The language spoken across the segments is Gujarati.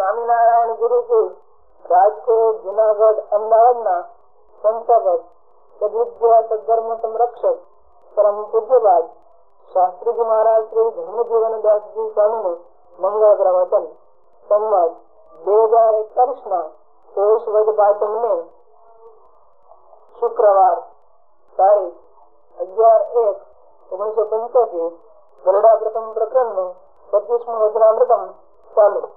સ્વામિનારાયણ ગુરુકુળ રાજકોટ, જુનાગઢ, અમદાવાદના સંસ્થાપક સદવિદ્યા સદધર્મ સંરક્ષક પરમ પૂજ્યપાદ શાસ્ત્રીજી મહારાજ શ્રી ધર્મજીવનદાસજી સ્વામીનું મંગળ પ્રવચન સંવાદ, બે હજાર એકતાલીસ ના પોષ વદ પાંચમને શુક્રવાર, તારીખ અગિયાર એક ઓગણીસો પંચ્યાસી ગરડા પ્રથમ પ્રકરણનું પચીસમું વચનામૃતમ ચાલુ.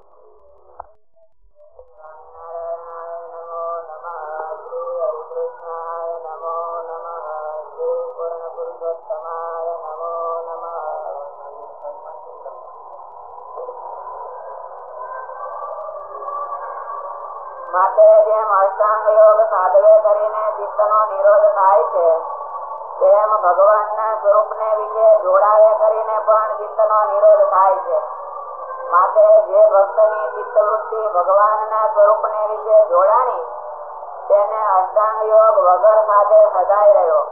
ભગવાનના સ્વરૂપને વિશે જોડાવે કરીને પણ ચિત્તનો નિરોધ થાય છે. માટે જે ભક્તની ચિત્તવૃત્તિ ભગવાનના સ્વરૂપને વિશે જોડાણી તેને અષ્ટાંગ યોગ વગર સાથે સદાય રહ્યો.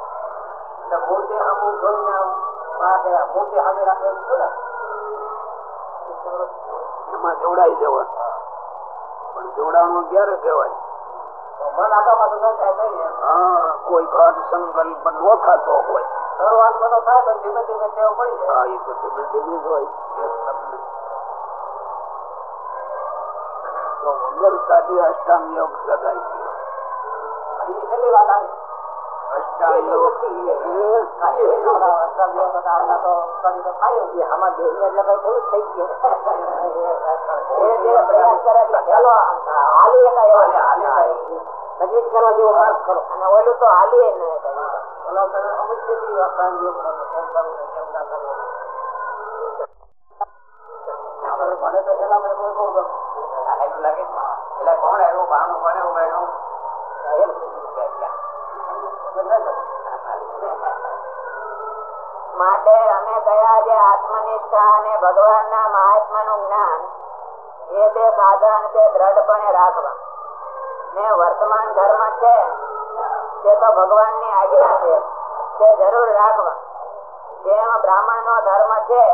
મૂર્તિ અમુક જોઈને મૂર્તિ રાખે ને? એમાં જોડાઈ જવાનું પણ જોડાણું ક્યારે કહેવાય? મન હા. કોઈ સંકલ્પ નો થતો હોય. અષ્ટાંગ યોગ સદાય અષ્ટાંગ યોગ. ગયું. તજવીજ કરવા જેવો માર્ગ કરો. અને ઓલું તો હાલી ન એકાય. ઓલો પેલો અમુક જેટલી અષ્ટાંગ યોગ નો તો કેમ કરવું ને કેમ ના કરવું. આપણે ભણે તો એના માટે અમે કયા જે આત્મનિષ્ઠા અને ભગવાનના મહાત્માનું જ્ઞાન એ બે સાધન તે દ્રઢપણે રાખવા. ને વર્તમાન ધર્મ છે, તે તો ભગવાનની આજ્ઞા છે, તે જરૂર રાખવા. જેમ બ્રાહ્મણ નો ધર્મ છે,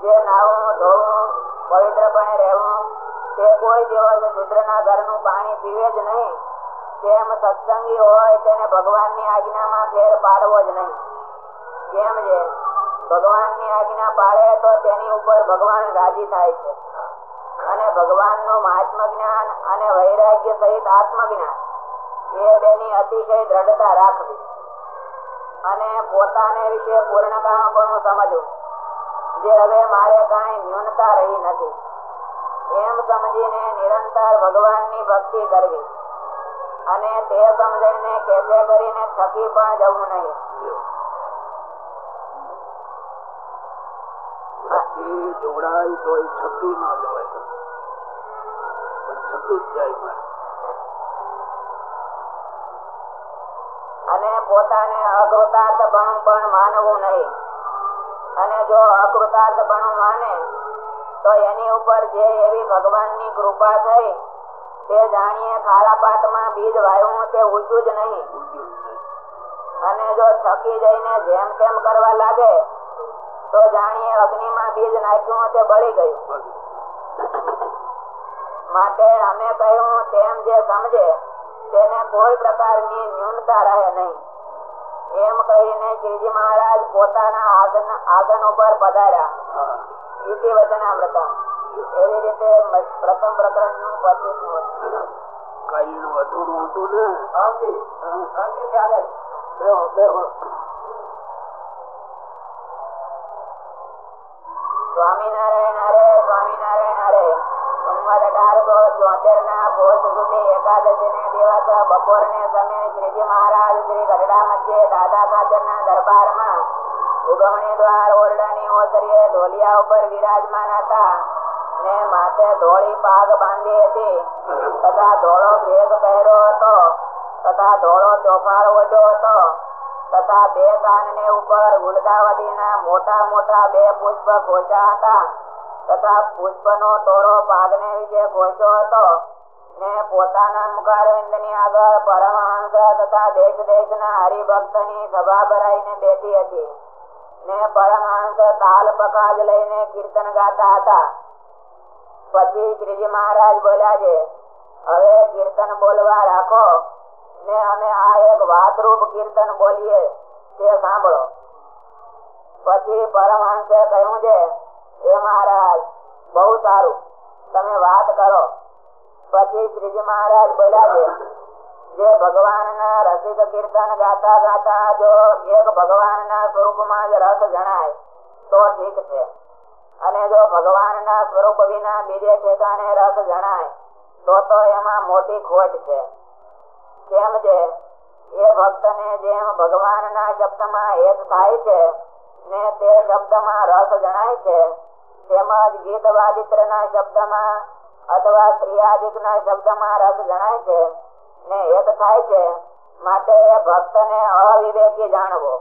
જે નાવું ધોવું, પવિત્રપણે રહેવું, તે કોઈ દિવસ રૂદ્રના ઘરનું પાણી પીવે જ નહીં. તેમ સત્સંગી હોય, તેને ભગવાનની આજ્ઞામાં ફેર પાડવો જ નહીં. કેમ છે ભગવાનની આજ્ઞા પાળે તો તેની ઉપર ભગવાન રાજી થાય છે. અને ભગવાનનું મહાત્મ જ્ઞાન અને વૈરાગ્ય સહિત આત્મજ્ઞાન. એ બેની અતિશય દ્રઢતા રાખવી. અને પોતાને વિશે પૂર્ણકામ પણ સમજવું. જે હવે મારે કાંઈ ન્યૂનતા રહી નથી. એમ સમજીને નિરંતર ભગવાનની ભક્તિ કરવી. અને તે સમજણને કેફે કરીને થકી પણ જવું નહીં. જોડાય તો એ ન જવાય. પણ છકી જ જાય મારે. અને પોતાને અકૃતાર્થ પણ માનવું નહીં. અને જો અકૃતાર્થ માને, તો એની ઉપર જે એવી ભગવાનની કૃપા થઈ, તે જાણીએ ખારા પાટમાં બીજ વાયું તે ઊંચું જ નહીં. અને જો થકી જઈને જેમ તેમ કરવા લાગે, તો જાણીએ અગ્નિમાં બીજ નાખ્યું તે બળી ગયું. માટે અમે કહ્યું તેમ જે સમજે તેને કોઈ પ્રકારની ન્યૂનતા રહે નહીં. એમ કહીને શ્રીજી મહારાજ પોતાના આસન આસન ઉપર પધાર્યા. વચનામૃતમ. એવી રીતે પ્રથમ પ્રકરણનું? પચીસમું અધૂરું હતું ને ચાલે. સ્વામિનારાયણ તથા ધોળો ભેગ પહેર્યો હતો તથા ધોળો ચોફાળ ઓઢ્યો હતો તથા બે કાનને ઉપર ગુલદાવતીના મોટા મોટા બે પુષ્પ ઘોષા હતા તથા પુષ્પનો તોડો પાગને વિશે પહોંચ્યો હતો, ને પોતાના મુખારવિંદની આગળ પરમહંસ તથા દેશ દેશના હરિભક્તની સભા ભરાઈને બેઠી હતી. ને પરમહંસ તાલ પકાજ લઈને કીર્તન ગાતા હતા. પછી શ્રીજી મહારાજ બોલ્યા છે, હવે કીર્તન બોલવા રાખો, ને અમે આ એક વાતરૂપ કીર્તન બોલીએ, તે સાંભળો. પછી પરમહંસે કહ્યું છે મહારાજ, બહુ સારું. તમે વાત કરો. પછી શ્રીજી મહારાજ બોલ્યા છે જે ભગવાન ના રસિક કીર્તન ગાતા ગાતા જો એક ભગવાન ના સ્વરૂપમાં જ રસ જણાય, તો ઠીક છે. અને જો ભગવાન ના સ્વરૂપ વિના બીજે ઠેકાણે રસ જણાય, તો તો એમાં મોટી ખોટ છે. કેમ છે એ ભક્ત ને જેમ ભગવાન ના શબ્દમાં એક થાય છે, ને તે શબ્દમાં રસ જણાય છે તેમજ ગીતવાદિત્ર ના શબ્દમાં અથવા ક્રિયાદિક ના શબ્દમાં રસ જણાય છે ને એક થાય છે માટે ભક્ત ને અવિવેકી જાણવો.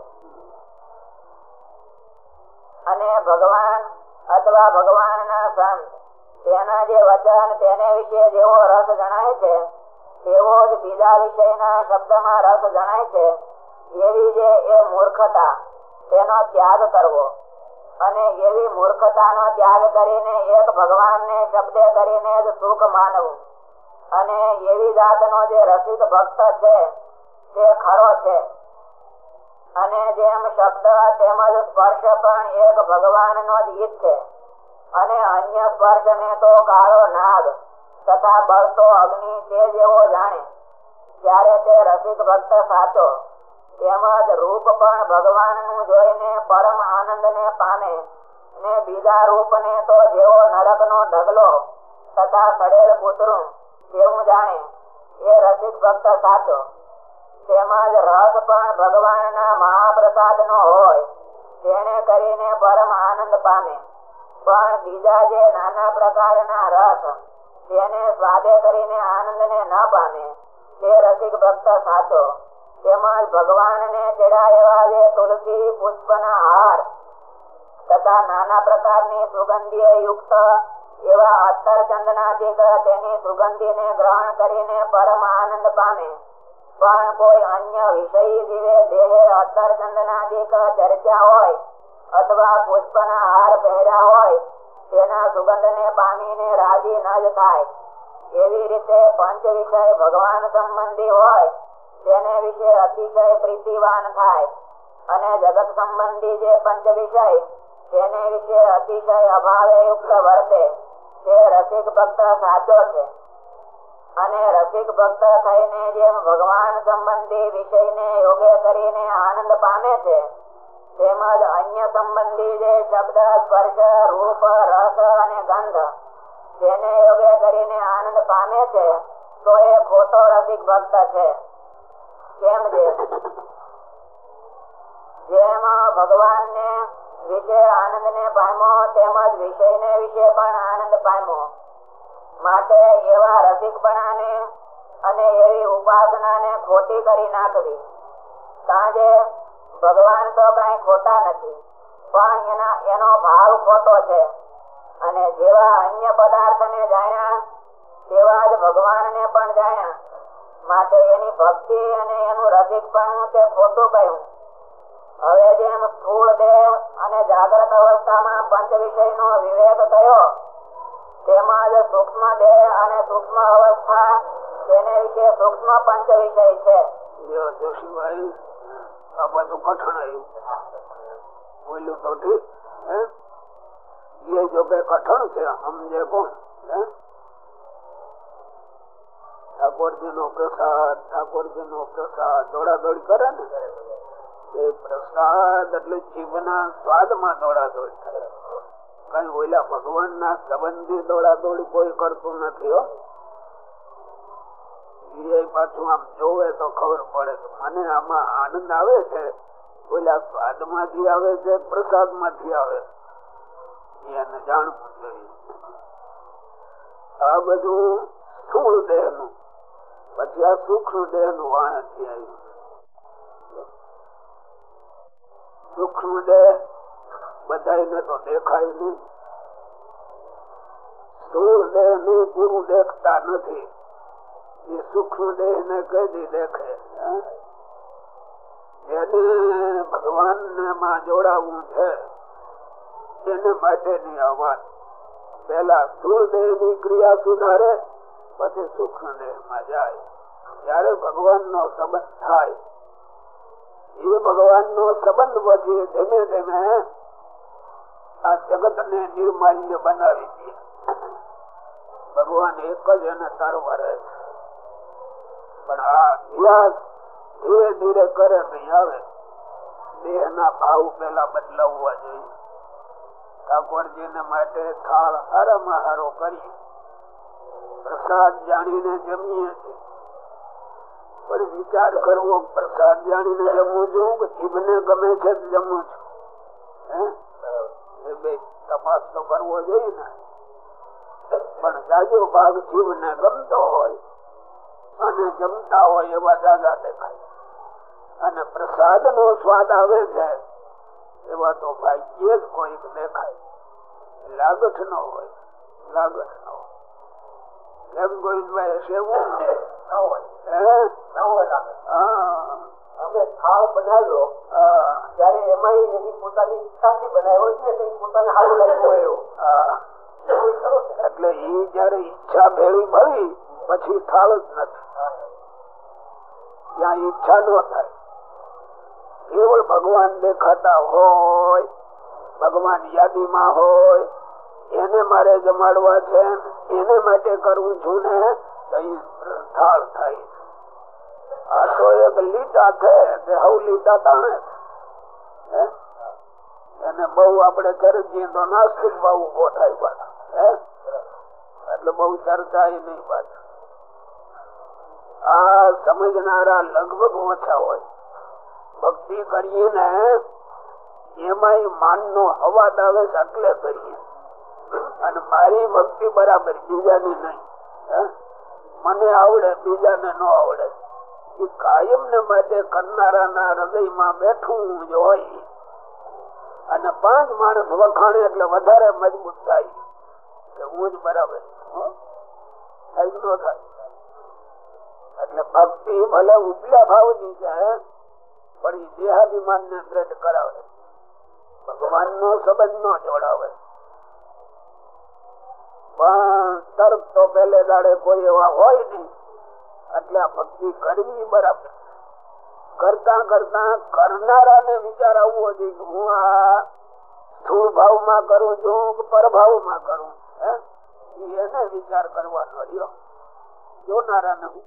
અને ભગવાન અથવા ભગવાન ના સંત, તેના જે વચન, તેને વિશે જેવો રસ જણાય છે, તેવો જ બીજા વિષયના શબ્દમાં રસ જણાય છે, એવી જે એ મૂર્ખતા, તેનો ત્યાગ કરવો. અને એવી મૂર્ખતાનો ત્યાગ કરીને એક ભગવાનને શબ્દે કરીને જ સુખ માનવું. અને એવી જાતનો જે રસિક ભક્ત છે, તે ખરો છે. અને જેમ શબ્દ તેમજ સ્પર્શ પણ એક ભગવાનનો જ હિત છે. અને અન્ય સ્પર્શ ને તો કાળો નાગ તથા બળતો અગ્નિ તે જેવો જાણે. ત્યારે તે રસિક ભક્ત સાચો તેમજ રૂપ પણ ભગવાનનું જોઈને પરમ આનંદ ને પામે ને બીજા રૂપ ને તો જેવો નરક નો ઢગલો તથા સડેલ કૂતરું તેવું જાણે. એ રસિક ભક્ત સાચો. તેમજ રસ પણ ભગવાન ના મહાપ્રસાદ નો હોય. તેને કરીને પરમ આનંદ પામે. પણ બીજા જે નાના પ્રકારના રસ તેને સ્વાદે કરીને આનંદ ને ન પામે, તે રસિક ભક્ત સાચો. તેમજ ભગવાન ને ચડાયેલા જે તુલસી પુષ્પ ના હાર. તથા નાના પ્રકારની સુગંધીય યુક્ત એવા અત્તર ચંદનાદિક તેની સુગંધી ને ગ્રહણ કરીને પરમ આનંદ પામે. પણ કોઈ અન્ય વિષય જીવે દેહે અત્તર ચંદનાદિક ચર્ચા હોય અથવા પુષ્પના હાર પહેર્યા હોય, તેના સુગંધ ને પામીને રાજી ન જ થાય. એવી રીતે પંચ વિષય ભગવાન સંબંધી હોય તેને વિશે અતિશય પ્રીતિવાન થાય અને જગત સંબંધી જે પંચ વિષય તેને વિશે અતિશય અભાવે યુક્ત વર્તે, તે રસિક ભક્ત સાચો છે. અને રસિક ભક્ત થઈને જેમ ભગવાન સંબંધી વિષયને યોગે કરીને આનંદ પામે છે, તેમજ અન્ય સંબંધી જે શબ્દ, સ્પર્શ, રૂપ, રસ અને ગંધ તેને યોગે કરીને આનંદ પામે છે, તો એ ખોટો રસિક ભક્ત છે. કેમ જેમ ભગવાન ને વિશે આનંદ ને પામો તેમજ વિષય ને વિશે પણ આનંદ પામો માટે એવા રસિકપણાને અને એવી ઉપાસના ને ખોટી કરી નાખવી. સાંજે ભગવાન તો કઈ ખોટા નથી, પણ એના, એનો ભાવ ખોટો છે. અને જેવા અન્ય પદાર્થ ને જાણ્યા, તેવા જ ભગવાન ને પણ જાણ્યા. માટે એની ભક્તિ અને એનું રસિકપણું તે ખોટું કહ્યું. હવે જેમ સ્થૂળ દેહ અને જાગ્રત અવસ્થામાં પંચ વિષય નો વિવેક થયો તેમજ સૂક્ષ્મ દેહ અને સૂક્ષ્મ અવસ્થા, તેને વિશે સૂક્ષ્મ પંચ વિષય છે આ બધું કઠણ બોલ્યું તો એ જો કે કઠણ છે, સમજે કોણ, હે? ઠાકોરજી નો પ્રસાદ ઠાકોરજી નો પ્રસાદ. દોડાદોડ કરે ને? એ પ્રસાદ એટલે જીવના સ્વાદમાં દોડાદોડ થાય કઈ ઓલા ભગવાન ના સંબંધી દોડાદોડ કોઈ કરતું નથી, હો. એ પાછું આમ જોવે તો ખબર પડે મને આમાં આનંદ આવે છે. ઓલા સ્વાદમાંથી આવે છે પ્રસાદમાંથી આવે એને જાણવું જોઈએ. આ બધું સ્થૂળ દેહનું પછી આ સૂક્ષ્મ દેહનું વાણથી આવ્યું સૂક્ષ્મ દેહ બધા તો દેખાય નહીં. સ્થુલ દેહ ને પૂરું દેખતા નથી. એ સૂક્ષ્મ દેહ ને કદી દેખે જેને ભગવાનમાં જોડાવું છે. એને માટેની આ વાત. પેલા સ્થુલ દેહની ક્રિયા સુધારે પછી સુખમાં જાય જયારે ભગવાન નો સંબંધ થાય, એ ભગવાન નો સંબંધ પછી ધીમે ધીમે આ જગત ને નિર્માલ્ય બનાવી દે. ભગવાન એક જ એને તારવા રહે છે. પણ આ અભ્યાસ ધીરે ધીરે કરે નહીં આવે. દેહ ના ભાવ પેલા બદલાવવા જોઈએ. ઠાકોરજી ને માટે થાળ હારામાં હારો કરી પ્રસાદ જાણીને જમીએ પણ વિચાર કરવો, પ્રસાદ જાણીને જમવું છું કે જીભને ગમે છે જમવું છું. તપાસ તો કરવો જોઈએ ને. પણ જાજો ભાગ જીવને ગમતો હોય અને જમતા હોય એવા જાજા દેખાય. અને પ્રસાદ નો સ્વાદ આવે છે, એવા તો ભાગ્યે જ કોઈક દેખાય. લાગઠ નો હોય, લાગઠ નો એમ ગોવિંદભાઈ હશે એવું અમે થાળ બનાવ્યો ત્યારે એમાં એની પોતાની ઈચ્છાથી બનાવ્યો છે પોતાને સારું લાગ્યું એટલે એ જયારે ઈચ્છા ભેળી ભરી પછી થાળ જ નથી ત્યાં ઈચ્છા ન થાય કેવળ ભગવાન દેખાતા હોય ભગવાન યાદીમાં હોય એને મારે જમાડવા છે, એને માટે કરવું છું ને થાળ થાય. આ તો એક લીટા છે, તે હવ લીટા તાણે એને બહુ આપડે ચરજીએ તો નાસ્તિક બહુ ઊભો થાય પાછા. એટલે બહુ ચર્ચા નહીં પાછા. આ સમજનારા લગભગ ઓછા હોય. ભક્તિ કરીએ ને એમાં માન નો અવાજ આવે એટલે કરીએ. અને મારી ભક્તિ બરાબર બીજાની નહીં. મને આવડે, બીજાને ન આવડે. એ કાયમ ને માટે કરનારા ના હૃદય બેઠું જ હોય. અને પાંચ માણસ વખાણે એટલે વધારે મજબૂત થાય. હું જ બરાબર. થાય ન થાય? એટલે ભક્તિ ભલે ઉપલા ભાવની છે પણ એ દેહાભિમાન ને દ્રઢ કરાવે. ભગવાન નો સંબંધ ન જોડાવે. પણ તર્ક તો પેલે દાડે કોઈ એવા હોય નહીં. એટલે ભક્તિ કરવી બરાબર. કરતા કરતા કરનારા ને વિચાર આવવો જોઈએ કે હું આ સ્થૂળ ભાવમાં કરું છું કે પરભાવમાં કરું એને વિચાર કરવાનો રહ્યો. જોનારા ને હું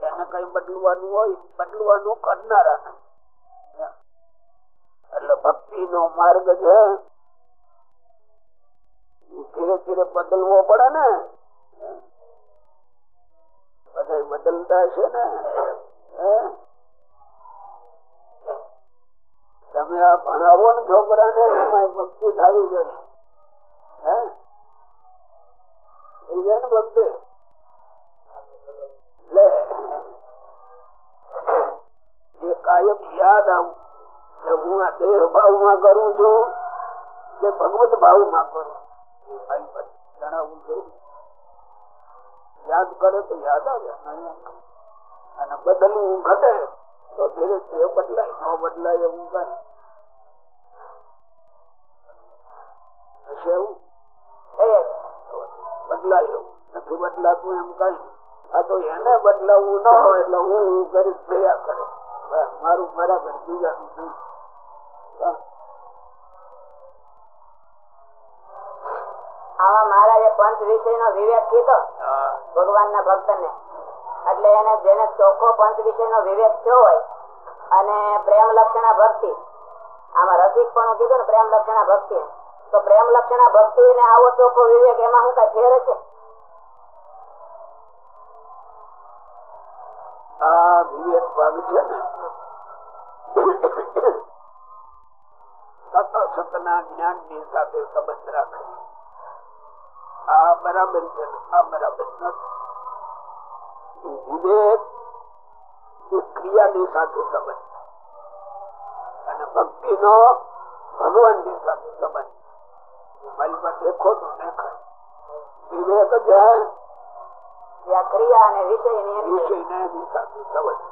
એને કઈ બદલવાનું હોય, બદલવાનું કરનારા ને એટલે ભક્તિ નો માર્ગ છે ધીરે ધીરે બદલવો પડે ને. બધા બદલતા છે ને. તમે આ ભણાવો ને છોકરા ને એમાં ભક્તિ થવી જોઈએ. હે? ભક્તિ? એ કાયમ યાદ આવું હું આ દેહ ભાવમાં કરું છું કે ભગવત ભાવમાં કરું જણાવવું જોઈએ યાદ કરે તો યાદ આવે. અને બદલવું ઘટે તો ધીરે ધીરે બદલાય. ન બદલાય એવું કઈ. એવું? બદલાય નથી બદલાતું એમ કઈ. આ તો એને બદલાવવું ન હોય એટલે હું હું કરી દયા કરે. મારું બરાબર બીજાનું પંચ વિષય નો વિવેક કીધો. ભગવાન ના ભક્ત ને એટલે એને જેને ચોખ્ખો પંચ વિષય નો વિવેક થયો હોય અને પ્રેમ લક્ષણા ભક્તિ. આમાં રસિક પણ કીધું ને પ્રેમ લક્ષણા ભક્તિ. તો પ્રેમ લક્ષણા ભક્તિ ને આવો ચોખ્ખો વિવેક એમાં શું કઈ ફેર છે આ વિવેક ભાગ છે ને સત ના જ્ઞાનની સાથે સંબંધ રાખે. આ બરાબર છે આ બરાબર નથી વિવેક ક્રિયાની સાથે સંબંધ અને ભક્તિ નો ભગવાનની સાથે સંબંધ મારી પાસે દેખો દેખાય. વિવેક છે ક્રિયા અને વિષયની સાથે સંબંધ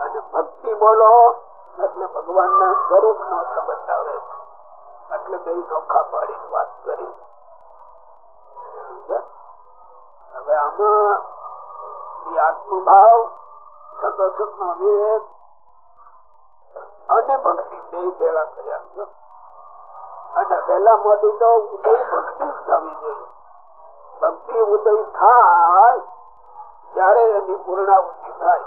અને ભક્તિ બોલો એટલે ભગવાન ના સ્વરૂપ નો સંબંધ આવે છે. એટલે બે નોખા પાડી વાત કરી. આત્મભાવ સતસત નો વિવેક અને ભક્તિ બે ભેળા કર્યા અને પેલા મોટી તો ઉદય ભક્તિ થવી જોઈએ. ભક્તિ ઉદય થાય ત્યારે એની પૂર્ણાવૃત્તિ થાય.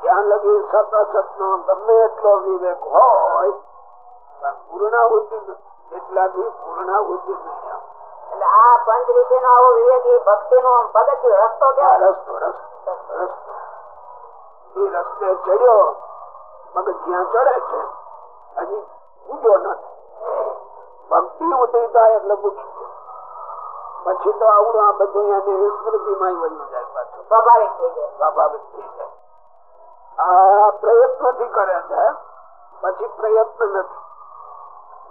ત્યાં લગી સતસત નો ગમે એટલો વિવેક હોય પૂર્ણાવૃત્તિ એટલા એટલાથી પૂર્ણાવૃત્તિ નહીં આવે. એટલે આ પંચ વિશે નો આવો વિવેક એ ભક્તિ નું પગથિયું રસ્તો કેવાય રસ્તો રસ્તો રસ્તો. એ રસ્તે ચડ્યો. મગજ જ્યાં ચડે છે હજી પૂજો નથી. ભક્તિ ઉતરી થાય એટલે પૂછી પછી તો આવડું આ બધું એની વિસ્મૃતિમાં વયું જાય પાછું. સ્વાભાવિક થઈ જાય. સ્વાભાવિક થઈ જાય. આ પ્રયત્નથી કરે છે પછી પ્રયત્ન નથી.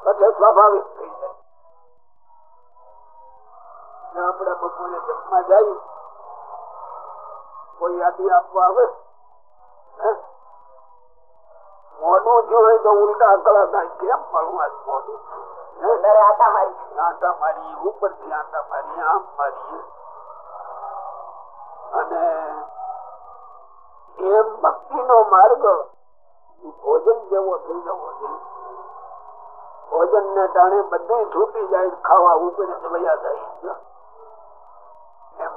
પછી સ્વાભાવિક થઈ જાય. આપણે બપોરે જમવા જાય કોઈ યાદી આપવા આવે? મોઢું જોયે તો ઉલટા આકડા થાય. કેમ ભણવા મોઢું? આટા મારી. આંટા મારી ઉપરથી આંટા મારી આમ મારી. અને એમ ભક્તિ નો માર્ગ ભોજન જેવો થઈ જવો જોઈએ ભોજન ને ટાણે બધું છૂટી જાય ખાવા ઉપર વયા જાય.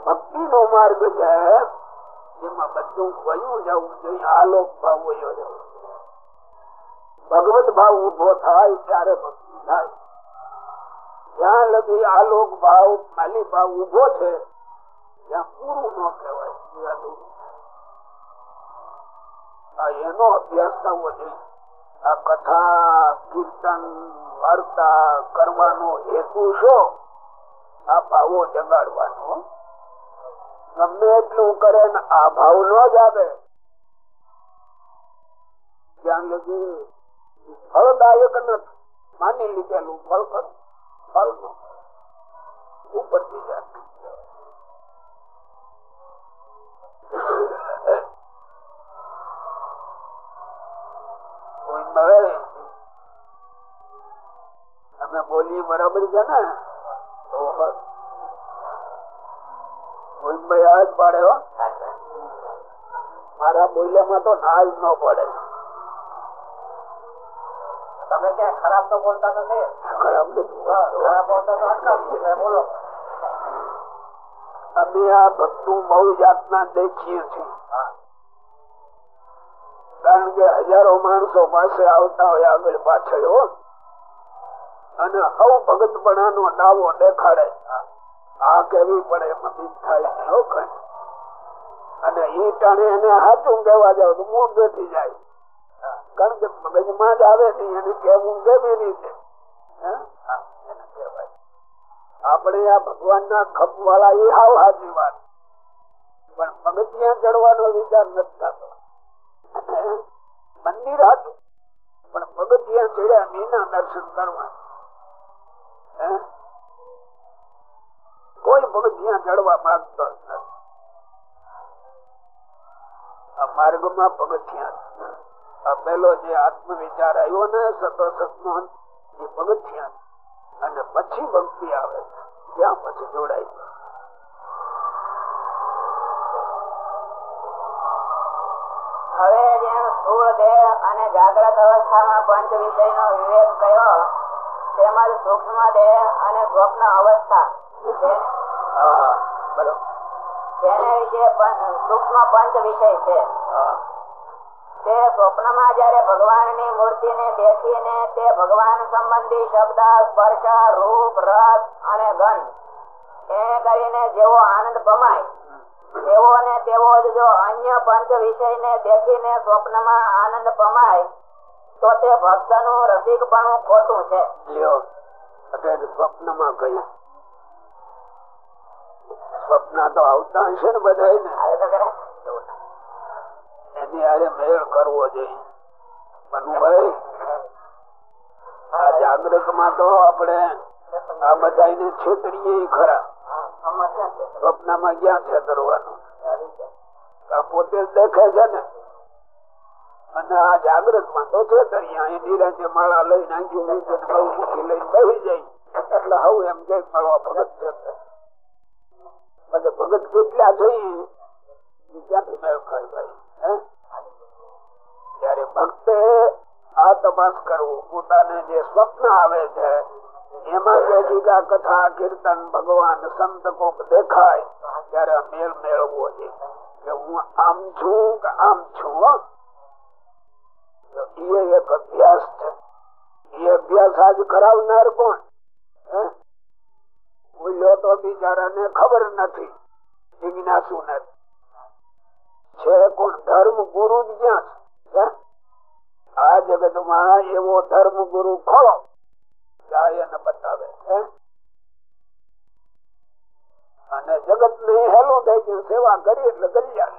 ભક્તિ નો માર્ગ છે. એમાં બધું વયું જવું જોઈએ, આલોક ભાવ વયો જવો ભગવત ભાવ ઊભો થાય ત્યારે ભક્તિ થાય. જ્યાં લગી આલોક ભાવ માલી ભાવ ઊભો છે, ત્યાં પૂરું ન કહેવાય. એનો અભ્યાસ થવો જોઈએ. આ કથા, કીર્તન, વાર્તા કરવાનો હેતુ શો? આ ભાવો જગાડવાનો. ગમે એટલું કરે ને આ ભાવ ન જ આવે. ત્યાં લગી ફળદાયક નથી માની લીધેલું ફળ ખરું ફળ નો ઉપરથી જાય અમે બોલીએ બરાબર છે ને? તો ભાઈ જ પાડે મારા બોલ્યામાં તો ના ન પડે. તમે ક્યાં ખરાબ તો બોલતા નથી ખરાબ બોલતા. બોલો. અમે આ ભક્તું બહુ જાતના દેખીએ છીએ. કારણ કે હજારો માણસો પાસે આવતા હોય આગળ પાછળ હો. અને હવ ભગતપણા નો દાવો દેખાડે આ કેવી પડે એમાં બીજ થાય કઈ. અને ઈ ટાણે એને સાચું કહેવા જાવ તો મૂળ બેઠી જાય. કારણ કે મગજમાં જ આવે નહીં એને કેવું કેવી રીતે? આપણે આ ભગવાન ના ખપ વાળા એ હાવ હાજી વાત. પણ પગથિયા ચડવાનો વિચાર નથી થતો. મંદિર હતું પણ પગથિયા ચડ્યા એના દર્શન કરવા. કોઈ જ્યાં ચડવા માંગતો નથી. આ પગથિયા પેલો જે. આત્મ વિચાર આવ્યો ને સતો નો એ પગથિયા અને પછી ભક્તિ આવે, ત્યાં પછી જોડાય. હવે જેમ સ્થૂળ દેહ અને જાગ્રત અવસ્થામાં પંચ વિષય નો વિવેક કયો તેમજ સૂક્ષ્મ દેહ અને સ્વપ્ન અવસ્થા તેને- વિશે સૂક્ષ્મ પંચ વિષય છે તે સ્વપ્નમાં જયારે ભગવાનની મૂર્તિને દેખીને તે ભગવાન સંબંધી શબ્દ સ્પર્શ રૂપ રસ અને ગંધ એ કરીને જેવો આનંદ પમાય તેવો ને તેવો જ જો અન્ય પંચ વિષયને દેખીને સ્વપ્નમાં આનંદ પમાય તો તે ભક્તનું રસિકપણું ખોટું છે. સ્વપ્નમાં કહ્યું સ્વપ્ન તો આવતા હશે ને બધા ને? એની હારે મેળ કરવો જોઈએ. મનુભાઈ આ જાગૃતમાં તો આપણે આ બધા છેતરીએ ખરા. આમાં ક્યાં છેતરવાનું? આ પોતે દેખે છે ને. અને આ જાગૃતમાં તો છેતરીએ. અહીં નિરાંતે માળા લઈ નાખ્યું ને બહુ મૂકી લઈને બેસી જાય. એટલે હવે એમ કે મારો ભગત છે. બધે ભગત કેટલા થઈ ક્યાંથી મેળ ખાય ભાઈ? ત્યારે ભક્તે આ તપાસ કરવું, પોતાને જે સ્વપ્ન આવે છે, એમાં જે વેદિકા કથા, કીર્તન, ભગવાન, સંત કોક દેખાય, ત્યારે મેળ મેળવવો છે. કે હું આમ છું કે આમ છું એ એક અભ્યાસ છે. એ અભ્યાસ આજ કરાવનાર કોણ? હે? બોલ્યો તો બિચારાને ખબર નથી. જિજ્ઞાસુ નથી છે કોણ? ધર્મ ગુરુ જ ક્યાં છે? આ જગતમાં એવો ધર્મ ગુરુ ખોલો બતાવે? અને જગત ને હેલું થઈ ગયું સેવા કરી એટલે કલ્યાણ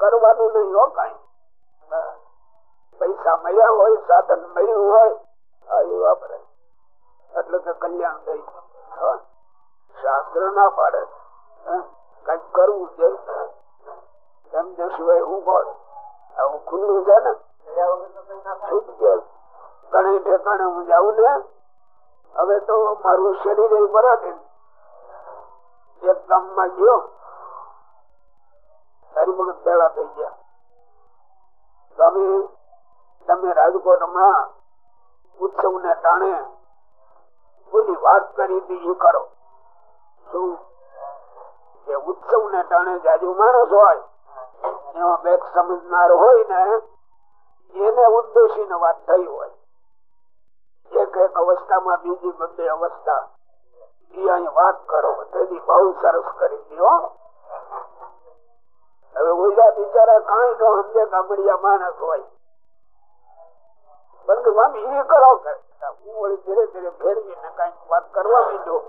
કરવાનું નહીં હો કઈ. પૈસા મળ્યા હોય, સાધન મળ્યું હોય વાપરે. એટલે કે કલ્યાણ થઈ ગયું. શાસ્ત્ર ના પાડે. કંઈક કરવું છે? એમ જે સિવાય હું કોણ? આવું ખુલ્લું છે ને? છૂટ ગયો. ઘણી ઠેકાણે હું જાઉં ને, હવે તો મારું શરીર બરાબર એક ગામમાં ગયો. હરિભગત પેલા થઈ ગયા. સ્વામી, તમે રાજકોટમાં ઉત્સવ ને ટાણે ઓલી વાત કરી હતી કરો. શું? કે ઉત્સવ ને ટાણે જાજુ માણસ હોય, એમાં બેગ સમજનાર હોય ને, એને ઉદ્દેશીને વાત થઈ હોય. એક એક અવસ્થામાં બીજી બધી અવસ્થા. એ અહીં વાત કરો, તેની બહુ સરસ કરી દો હવે ઉજા બિચારા કઈ નો સમજે ગામડિયા માણસ હોય. પરંતુ મામી એ કરો કે હું વળી ધીરે ધીરે ફેરવી ને કંઈક વાત કરવા માંડ્યો.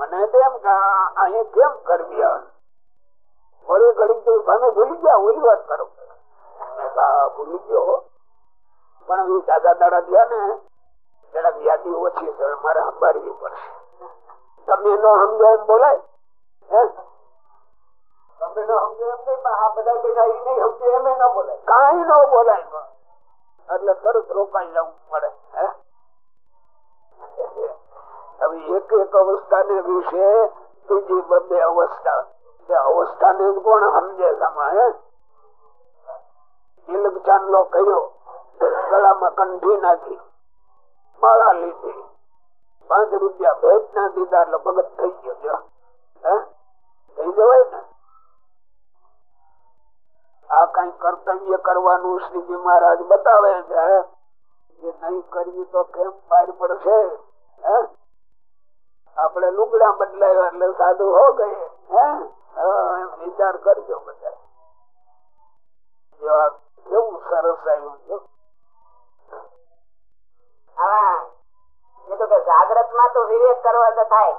મને તો એમ કે આ- કેમ કરવી? વળી ઘડી તો સ્વામી ભૂલી ગયા ઓલી વાત કરો. ભૂલી ગયો પણ હું દાદા દાડા ગયા ને જરાક યાદી ઓછી છે મારે સંભાળવી પડશે. તમે નો સમજો એમ બોલાય? હે? તમે નો સમજો એમ નહીં પણ આ બધા એ નહીં સમજે એમ ન બોલાય. કાંઈ ન બોલાય. એટલે તરત રોકાઈ જવું પડે હે? હવે એક એક અવસ્થા ને વિશે બીજી બધે અવસ્થા. અવસ્થા ને કોણ સમજે સમા હે તિલક ચાંદલો કર્યો ગળામાં કંઠી નાખી, માળા લીધી. પાંચ રૂપિયા ભેટ ના દીધા એટલે ભગત થઈ ગયો જો થઈ જવાય ને? આ કઈ કર્તવ્ય કરવાનું શ્રીજી મહારાજ બતાવે છે. એ નહીં કરવી તો કેમ પાર પડશે? હે? આપણે લુગડા બદલાયો એટલે સાધુ હો ગયે. હે? વિચાર કરજો બધા. કેવું સરસ આવ્યું હવે કીધું કે જાગ્રતમાં તો વિવેક કરવો તો થાય.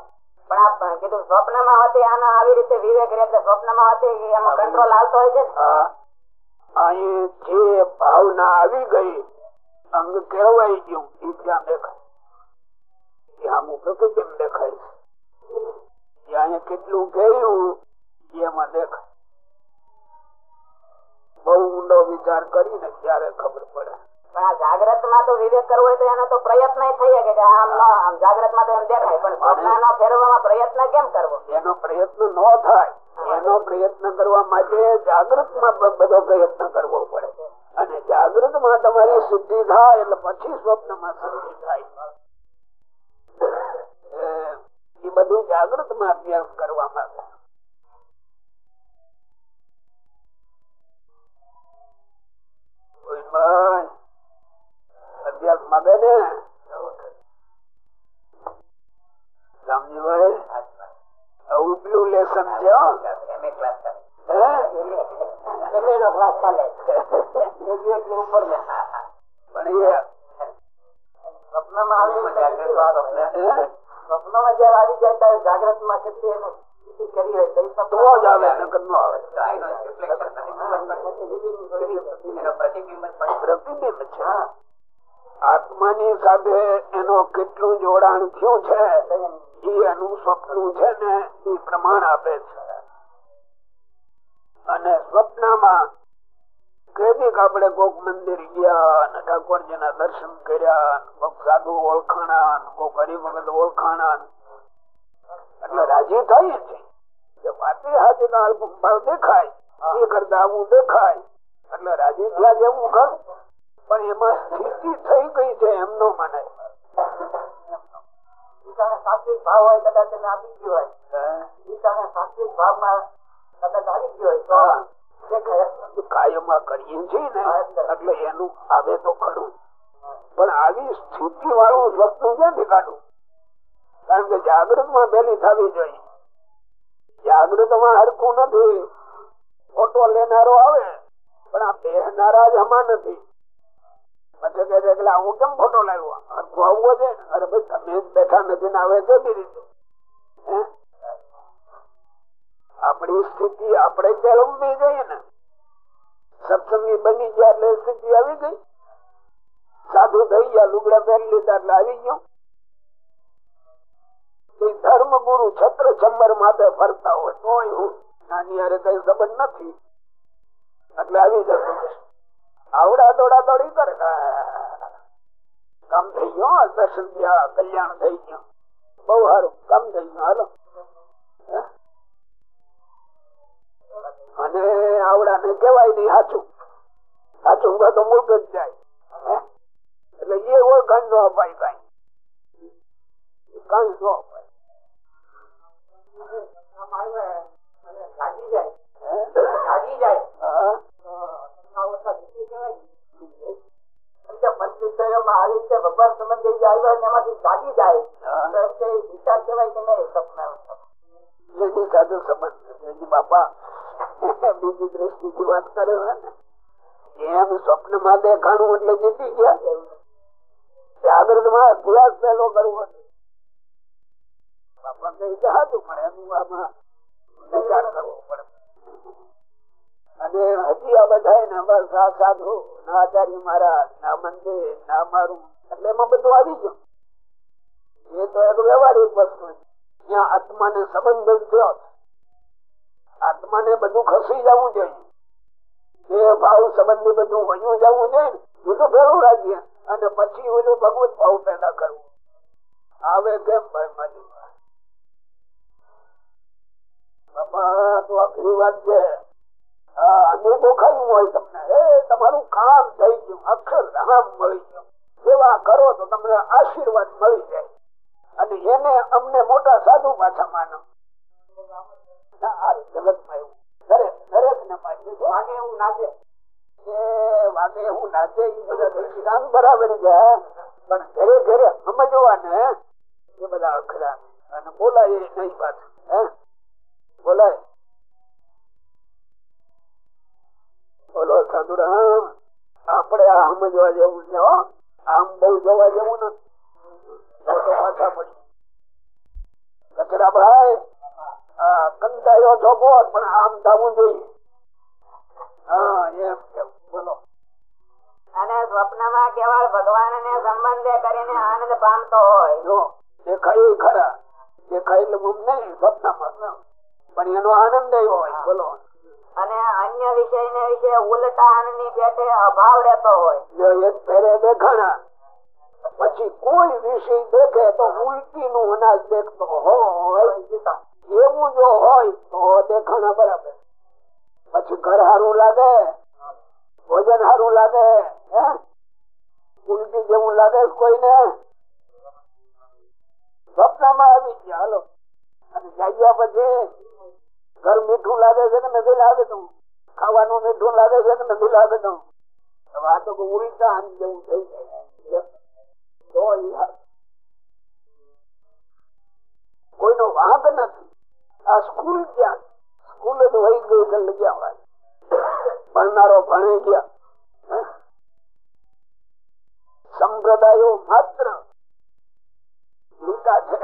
પણ આ કીધું સ્વપ્નમાં હોતી આનો આવી રીતે વિવેક રહે સ્વપ્નમાં હોતી એમાં કંટ્રોલ આવતો હોય છે અહીં જે ભાવના આવી ગઈ અંગ કેળવાઈ ગયું એ ત્યાં દેખાય. એ કેમ દેખાય છે. અહીંયા કેટલું ગયું એમાં દેખાય. બહુ ઊંડો વિચાર કરીને ત્યારે ખબર પડે. પણ જાગ્રતમાં તો વિવેક કરવો હોય તો એનો તો પ્રયત્ન થઈ શકે કે આમ ન આમ જાગ્રતમાં તો એમ દેખાય પણ સ્વપ્ન નો ફેરવવામાં પ્રયત્ન કેમ કરવો? એનો પ્રયત્ન ન થાય. એનો પ્રયત્ન કરવા માટે જાગૃતમાં બધો પ્રયત્ન કરવો પડે. અને જાગૃતમાં તમારી સિદ્ધિ થાય એટલે પછી સ્વપ્નમાં સિદ્ધિ થાય. એ- બધું જાગૃતમાં અભ્યાસ કરવામાં આવે અભ્યાસ માંગે ને? લેસન છે પણ એ સ્વપ્નમાં આવે. સ્વપ્નમાં જયારે આવી જાય ત્યારે જાગ્રતમાં શક્તિ એને કરી હોય તો જ આવે નકર નો આવે પ્રતિબિંબ છે. આત્માની સાથે એનો કેટલું જોડાણ થયું છે એ એનું સ્વપ્ન છે ને એ પ્રમાણ આપે છે. અને સ્વપ્નમાં આપણે કોક મંદિર ગયા ઠાકોરજી ના દર્શન કર્યા કોક સાધુ ઓળખાણા કોક હરિભગત ઓળખાણા એટલે રાજી થાય છે. વાતે હાજે ભાવ દેખાય એ કરતા આવું દેખાય. એટલે રાજી થયા જેવું ખરું પણ એમાં સ્થિતિ થઈ ગઈ છે એમ નો મને સાત્વિક ભાવ હોય કદાચ આપી ગયો હોય. સાત્વિક ભાવમાં કદાચ આવી ગયો હોય કાયમાં કરીએ છીએ ને, એટલે એનું આવે તો ખરું. પણ આવી સ્થિતિ વાળું સ્વપ્ન ક્યાંથી કાઢું કારણ કે જાગૃતમાં પેલી થવી જોઈએ. જાગૃતમાં હરખું નથી. ફોટો લેનારો આવે, પણ આ બેહનારા જ હમણાં નથી. પછી કે છે કે હું કેમ ફોટો લાવ્યો? હરખું આવવો છે અરે ભાઈ, તમે જ બેઠા નથી ને આવે કેવી રીતે? આપણી સ્થિતિ આપણે કેળવવી જોઈએ ને? સત્સંગી બની ગયા એટલે સ્થિતિ આવી ગઈ. સાધુ થઈ ગયા લુગડા પહેરી લીધા એટલે આવી ગયું. ધર્મ ગુરુ છત્ર ચંબર માટે ફરતા હોય તો હું નાની હારે કઈ સંબંધ નથી. એટલે આવી જતો આવડા દોડા દોડી કરે. કામ થઈ ગયો દર્શન થયા, કલ્યાણ થઈ ગયું. બહુ સારું, કામ થઈ ગયું, હાલો? અને આવડા ને કેવાય નહીં સાચું સાચું તો મૂળ જ જાય? એટલે એ ઓળખાણ નો અપાય કઈ. કઈ નો અપાય. ભગવાન સંબંધી જે આવ્યા એમાંથી જાગી જાય વિચાર કહેવાય કે નહીં સપના જેની સાથે સંબંધ નથી. બાપા બીજી દ્રષ્ટિથી વાત કરે એમ સ્વપ્નમાં દેખાણું એટલે જીતી ગયા જાગૃતમાં અભ્યાસ પેલો કરવો. બાપા પણ એનું આમાં વિચાર કરવો અને હજી આ બધા ને સાધુ ના આચાર્ય મારા ના મંદિર, ના મારું, એટલે એમાં બધું આવી ગયું. એ તો એક વ્યવહારિક વસ્તુ છે. ત્યાં આત્માને સંબંધ થયો આત્માને બધું ખસી જવું જોઈએ એ ભાવ સંબંધી બધું વયું જવું જોઈએ એ તો રાખીએ અને પછી ઓલું ભગવત ભાવ પેદા કરવું. આવે કેમ ભાઈ મારી હોય તમને. એ તમારું કામ થઈ ગયું. અક્ષરધામ મળી ગયું. સેવા કરો તો તમને આશીર્વાદ મળી જાય. અને એને અમને મોટા સાધુ પાછા માનો. આ જગતમાં એવું. દરેક દરેક ને વાગે એવું નાચે. વાગે એવું નાચે એ બધા બરાબર છે. પણ ઘરે ઘરે સમજવા ને એ બધા અને બોલાય નહીં પાછું. હે? બોલાય. બોલો સાધુરામ. આપણે આ સમજવા જેવું છે આમ બહુ જોવા જેવું નથી. તો તો પડી કચરા ભાઈ આ કંટાળ્યો પણ આમ થવું જોઈએ. હા એમ કેમ બોલો. અને સ્વપ્નમાં કેવળ ભગવાન ને સંબંધે કરીને આનંદ પામતો હોય. દેખાય ખરા. દેખાય એટલે નહીં સ્વપ્નમાં. પણ એનો આનંદ એવો હોય બોલો. અને અન્ય વિષય ને વિશે ઉલટા ની પેટે અભાવ રહેતો હોય. એક ફેરે દેખાણા પછી કોઈ વિષય દેખે તો ઉલટી નું અનાજ દેખતો હોય. એવું જો હોય તો દેખાણા બરાબર. પછી ઘર સારું લાગે, ભોજન સારું લાગે ઉલટી જેવું લાગે કોઈને? સપનામાં આવી ગયા, હાલો. અને જાગ્યા પછી ઘર મીઠું લાગે છે કે નથી લાગતું? ખાવાનું મીઠું લાગે છે કે નથી લાગતું? હવે આ તો જેવું થઈ જાય. તો કોઈનો વાંક નથી. આ સ્કૂલ ક્યાં સ્કૂલ વહી ગયું એટલે ક્યાં ભણનારો ભણે ગયા. સંપ્રદાયો માત્ર લીટા છે.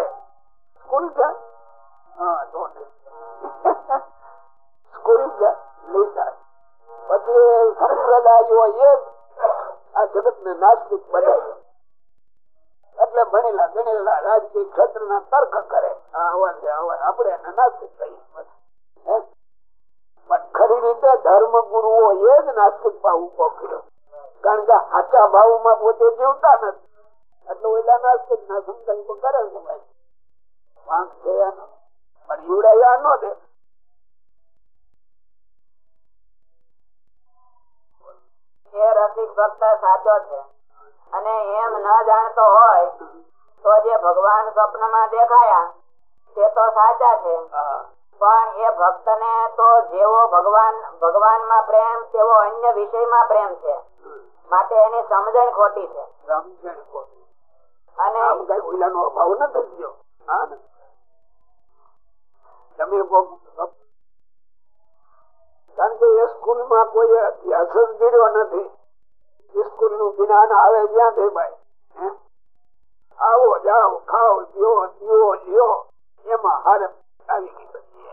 સ્કૂલ છે હા સ્કૂલ છે લીટા પછી સંપ્રદાયો એ આ જગત નાસ્તિક બનાવ્યો. એટલે ભણેલા ગણેલા રાજકીય ક્ષેત્ર ના તર્ક કરે. આપડે એને નાસ્તિક કહીએ. પણ ખરી રીતે ધર્મ ગુરુઓ એ જ નાસ્તિક ભાવ ઊભો કર્યો. કારણ કે સાચા ભાવમાં પોતે જીવતા નથી. એટલે ઓલા નાસ્તિક ના સંકલ્પ કરે છે ભાઈ. વાંક છે પણ જોડાયા ન દે. એ રસિક ભક્ત સાચો છે. અને એમ ન જાણતો હોય તો જે ભગવાન સ્વપ્નમાં દેખાયા તે તો સાચા છે. પણ એ ભક્ત ને તો જેવો ભગવાન ભગવાનમાં પ્રેમ તેવો અન્ય વિષયમાં પ્રેમ છે. માટે એની સમજણ ખોટી છે. અને અભાવ તમે કારણ કે એ સ્કૂલમાં કોઈ અભ્યાસ જ નથી. નું જ્ઞાન આવે જ્યાંથી ભાઈ. આવો જાઓ ખાઓ જીઓ જીવો જીઓ. એમાં હાર આવી ગઈ બધી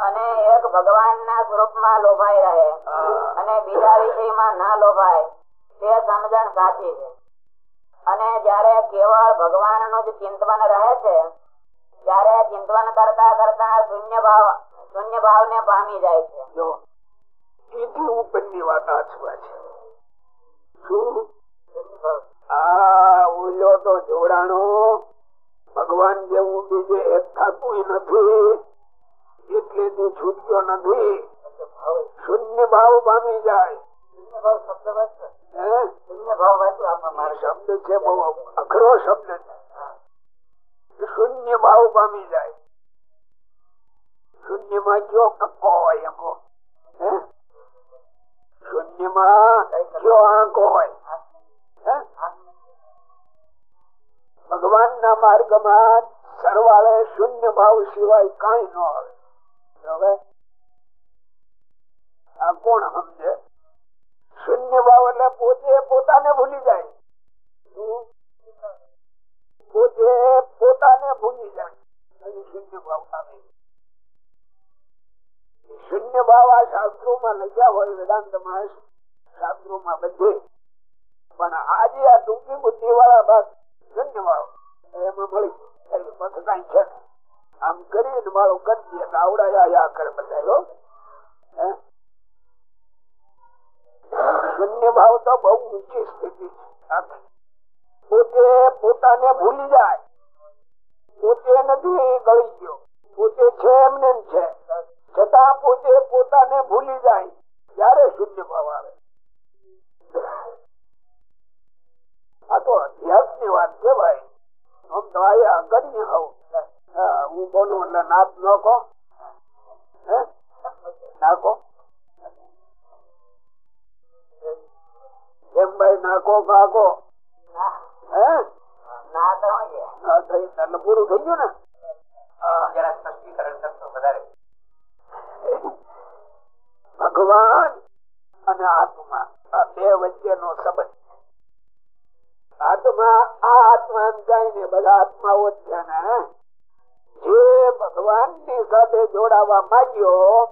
અને એક ભગવાન ના સ્વરૂપમાં લોભાઈ રહે. અને બીજા વિષયમાં ના લોભાય. તે સમજણ સાચી છે. અને જયારે કેવળ ભગવાનનું જ ચિંતન રહે છે ત્યારે ચિંતન કરતા કરતા શૂન્ય ભાવ શૂન્ય ભાવ ને પામી જાય છે. એથી ઉપરની વાત આછવા છે. શું? આ ઉલ્યો તો જોડાણો. ભગવાન જેવું બીજે એક થતું નથી. એટલેથી છૂટ્યો નથી. શૂન્ય ભાવ પામી જાય. શબ્દ છે બહુ અઘરો શબ્દ છે. શૂન્ય ભાવ પામી જાય. શૂન્યમાં કયો કક્કો હોય એમ? શૂન્યમાં કયો આંકો હોય? હે? માર્ગમાં સરવાળે શૂન્ય ભાવ સિવાય કઈ ન આવે આ કોણ સમજે? માં લખ્યા હોય, વેદાંતમાં શાસ્ત્રો માં બધે. પણ આજે આ ટૂંકી બુદ્ધિ વાળા ભાગ ભાવ એમાં મળી એટલે પછી કઈ છે આમ કરીને મારો કરી આવડાયા કર. હે? શૂન્ય ભાવ તો બહુ ઊંચી સ્થિતિ છે. પોતે પોતાને ભૂલી જાય. પોતે નથી ગળી ગયો. પોતે છે એમને છે. છતાં પોતે પોતાને ભૂલી જાય ત્યારે શૂન્ય ભાવ આવે. આ તો અધ્યાસની વાત છે ભાઈ. આમ તો હું બોલું એટલે નાક નાખો હે? નાખો એમ ભાઈ નાખો કાકો હે? ના થઈ એટલે પૂરું થઈ ગયું ને? જરા સ્પષ્ટીકરણ કરશો ભગવાન અને આત્મા. આ બે વચ્ચેનો સંબંધ આત્મા, આ આત્મા જાય બધા આત્માઓ છે ને, જે ભગવાનની સાથે જોડાવા માંગ્યો,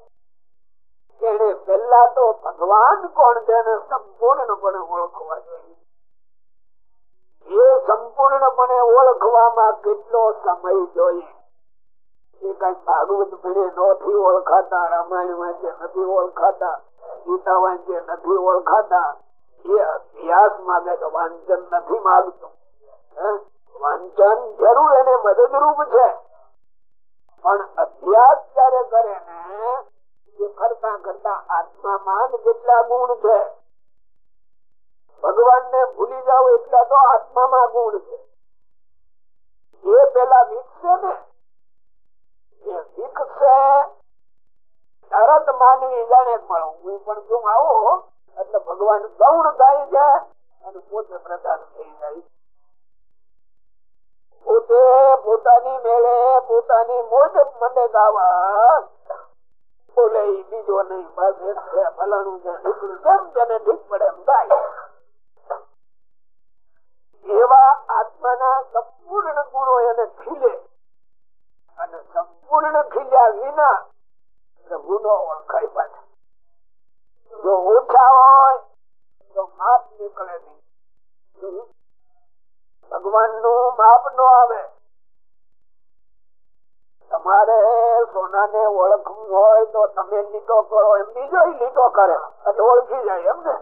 એને પેલા તો ભગવાન કોણ એને સંપૂર્ણપણે ઓળખવા જોઈએ. એ સંપૂર્ણપણે ઓળખવામાં કેટલો સમય જોઈએ? વાંચન જરૂર એને મદદરૂપ છે. પણ અભ્યાસ જયારે કરે ને, એ કરતા કરતા આત્મામાં જેટલા ગુણ છે. ભગવાન ને ભૂલી જાવ એટલા તો આત્મામાં ગુણ છે. એ પેલા વિકસે ને. એ તરત માનવી જાણે પણ હું પણ શું આવો. એટલે ભગવાન ગૌણ ગાય છે અને પોતે પ્રધાન થઈ જાય. પોતે પોતાની મેળે પોતાની મોજ મને ગાવા. બોલે બીજો નહીં બસ એક છે. ફલાણું છે. ઢીકડું જેમ જેને ઠીક પડે એમ ગાય. એવા આત્માના સંપૂર્ણ ગુણો એને ખીલે. અને સંપૂર્ણ ખીલ્યા વિના પ્રભુ નો ઓળખાય પાછા. જો ઓછા હોય, તો માપ નીકળે નહીં. ભગવાનનું માપ નો આવે. તમારે સોના ને ઓળખવું હોય તો તમે લીટો કરો, એમ બીજો લીટો કરે એટલે ઓળખી જાય એમ ને.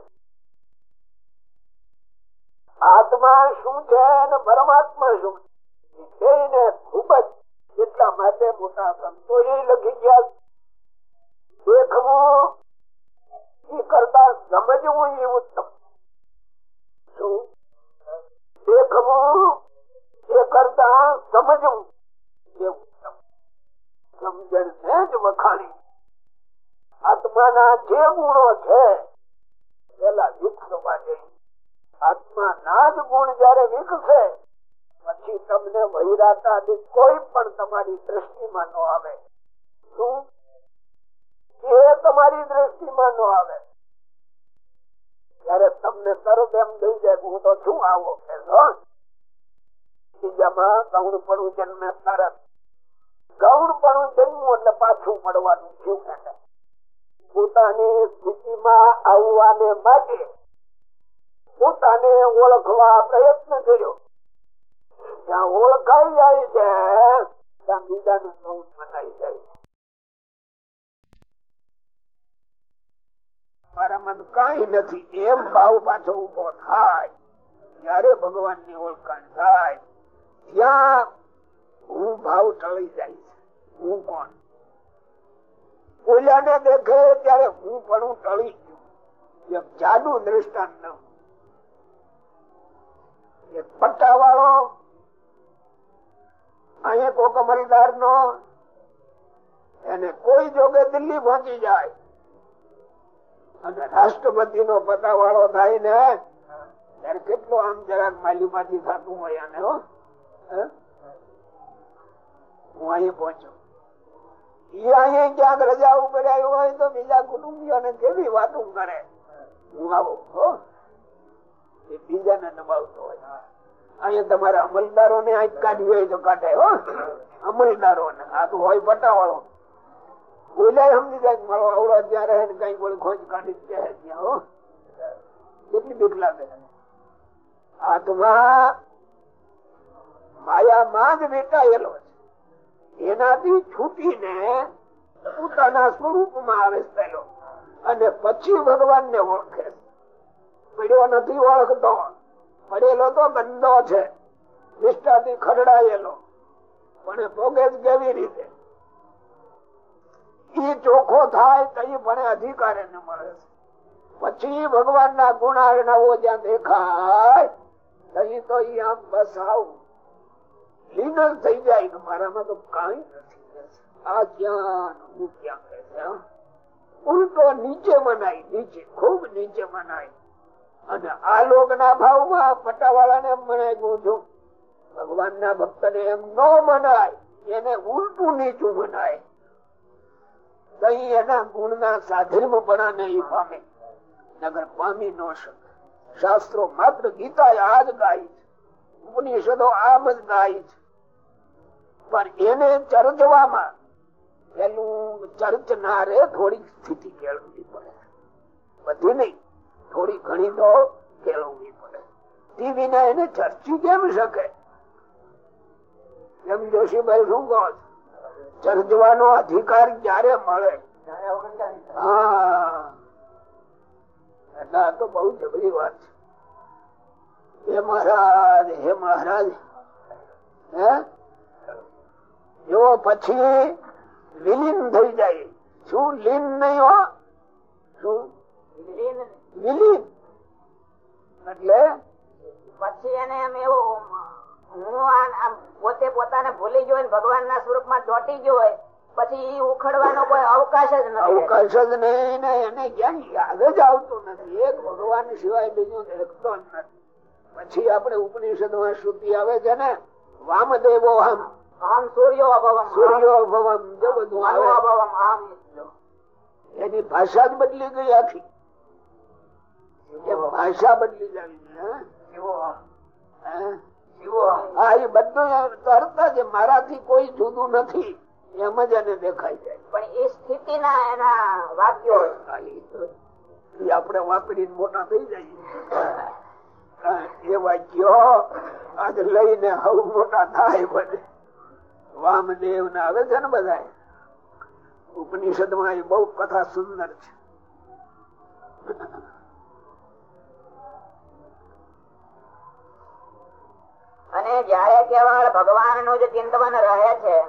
આત્મા શું છે અને પરમાત્મા શું છે? ખૂબ જ એટલા માટે મોટા સંતો એ લખી ગયા. દેખવું એ કરતા સમજવું એ ઉત્તમ. શું? દેખવું, એ કરતા સમજવું એ ઉત્તમ. સમજણ ને જ વખાણી. આત્માના જે ગુણો છે, પેલા વિકસવા જઈ આત્મા ના જ ગુણ જયારે વિકસે પછી તમને વૈરાતા કોઈ પણ તમારી દ્રષ્ટિમાં ન આવે. શું? એ તમારી દ્રષ્ટિમાં ન આવે. ત્યારે તમને તરત એમ થઈ જાય હું તો શું આવો કે બીજામાં ગૌણ પણ જન્મે તરત ગૌણ પણ જન્મું એટલે પાછું મળવાનું થયું પોતાની સ્થિતિમાં આવવાને માટે પોતાને ઓળખવા પ્રયત્ન કર્યો. જ્યાં ઓળખાઈ જાય છે. ત્યાં બીજાનું ગૌણ મનાઈ જાય. મારામાં કઈ નથી. એમ ભાવ પાછો ઊભો થાય. જયારે ભગવાનની ઓળખાણ થાય. ત્યાં હું ભાવ ટળી જાય છે. હું કોણ? ઓલાને દેખે ત્યારે હું પણ ટળી ગયું જાદુ દ્રષ્ટાંત પટ્ટા વાળો અહીંયા કોક અમલદાર નો એને કોઈ જોગે દિલ્હી પહોંચી જાય. અને રાષ્ટ્રપતિ નો પતા વાળો થાય ને, ત્યારે કેટલો આમ જરાક માલી માંથી થતું હોય અને હું. અહીં પહોંચ્યો. એ અહીંયા ક્યાંક રજા ઉપર આવ્યો હોય તો બીજા કુટુંબીઓને કેવી વાતો કરે? હું આવું, હો. એ બીજાને દબાવતો હોય. અહીંયા તમારા અમલદારો ને આંખ કાઢવી હોય તો કાઢે, હો. અમલદારો ને આ તો હોય પટાવાળો. બોલાય સમજી જાય મારો આવડો ત્યાં રહે ને કઈ કોઈ ખોજ કાઢી ત્યાં હો. કેટલી દુઃખ લાગે આત્મા માયામાં જ વેટાયેલો છે. એનાથી છૂટીને પોતાના સ્વરૂપમાં આવે અને પછી ભગવાન ને ઓળખે પડ્યો નથી ઓળખતો. પડેલો તો ગંદો છે. નિષ્ઠાથી ખરડાયેલો. પણ ભોગે કેવી રીતે? ઈ ચોખ્ખો થાય તો પણ અધિકાર એને મળે છે. પછી ભગવાન ના ગુણારણાઓ જ્યાં દેખાય તો આવું લીનર થઈ જાય મારામાં તો કઈ નથી. આ જ્ઞાન હું ક્યાં કહે છે ઉલટો નીચે મનાય, નીચે, ખૂબ નીચે મનાય. અને આ લોક ના ભાવમાં પટાવાળા ને મનાય છું. ભગવાન ના ભક્ત ને એમ ન મનાય, એને ઉલટું નીચું મનાય. કઈ એના ગુણ ના સાધર્મપણા ને એ પામે. નગર પામી ન શકે. શાસ્ત્રો માત્ર ગીતા આ જ ગાય છે. ઉપનિષદો આમ જ ગાય છે. પણ એને ચર્ચવામાં પેલું ચર્ચનારે થોડીક સ્થિતિ કેળવવી પડે. બધી નહીં. થોડી ઘણી તો કેળવવી પડે. તે વિના એને ચર્ચી કેમ શકે? એમ જોશીભાઈ શું કહો ચર્ચવાનો અધિકાર ક્યારે મળે? હા. તો બહુ જબરી વાત છે. હે મહારાજ હે મહારાજ. હે? જો પછી વિલીન થઈ જાય. શું લીન નહીં હો? શું? વિલીન એટલે? પછી એને એમ એવું હું પોતે પોતાને ભૂલી ગયો ભગવાન ના સ્વરૂપમાં ચોટી ગયો હોય પછી ઉખડવાનો કોઈ અવકાશ જ નથી. અવકાશ જ નહીં ને એને ક્યાં યાદ જ આવતું નથી. એક ભગવાન સિવાય બીજું દેખતો નથી. પછી આપણે ઉપનિષદમાં શ્રુતિ આવે છે ને વામદેવો આમ આમ સૂર્યો અભવમ. સૂર્યો અભવમ જો બધું આવે. અભવમ આમ એની ભાષા જ બદલી ગઈ આખી. એ ભાષા બદલી જાય બધું તરત જ મારાથી કોઈ જુદું નથી. એમ જ એને દેખાય જાય. પણ એ સ્થિતિ ના એના વાક્યો આપણે વાપરીને મોટા થઈ જાય. એ વાક્યો આજ લઈને હવે મોટા થાય બધે વામદેવ ને આવે છે ને બધા ઉપનિષદમાં એ બહુ કથા સુંદર છે. અને જયારે કેવળ ભગવાનનું જ ચિંતવન રહે છે